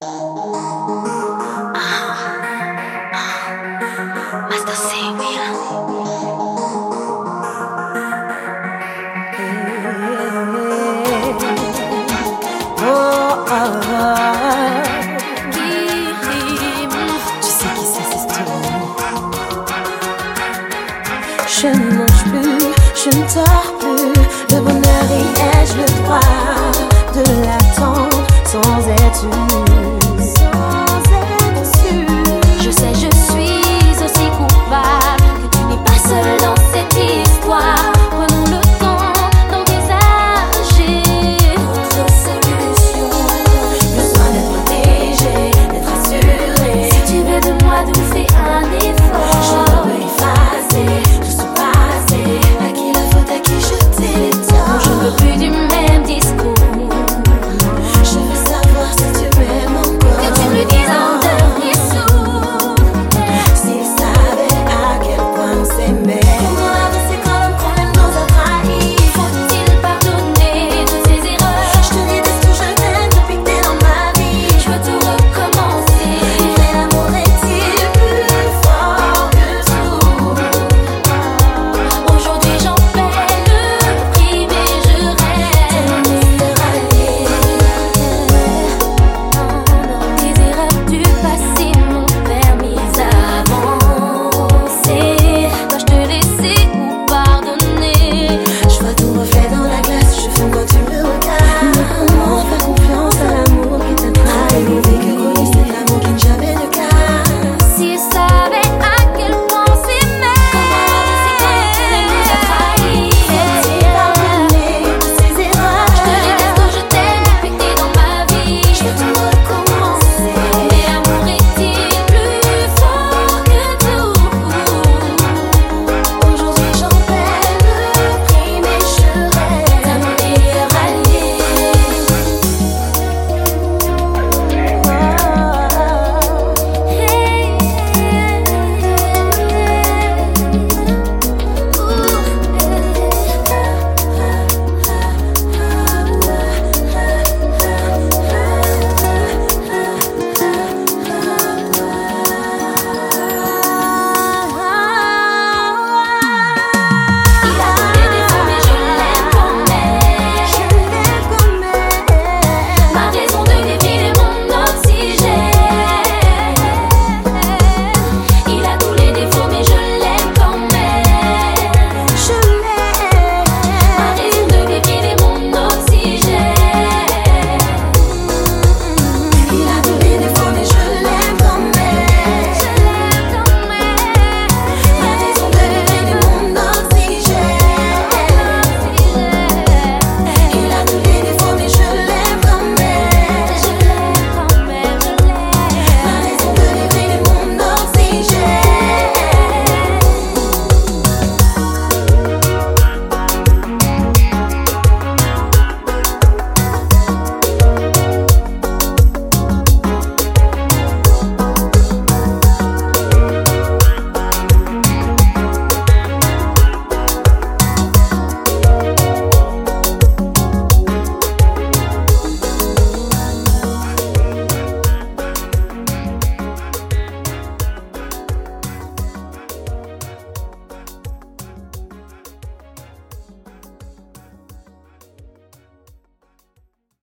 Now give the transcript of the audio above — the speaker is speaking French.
Je ne mange plus, je ne dors plus. Le bonheur et ai-je le droit de l'attendre sans être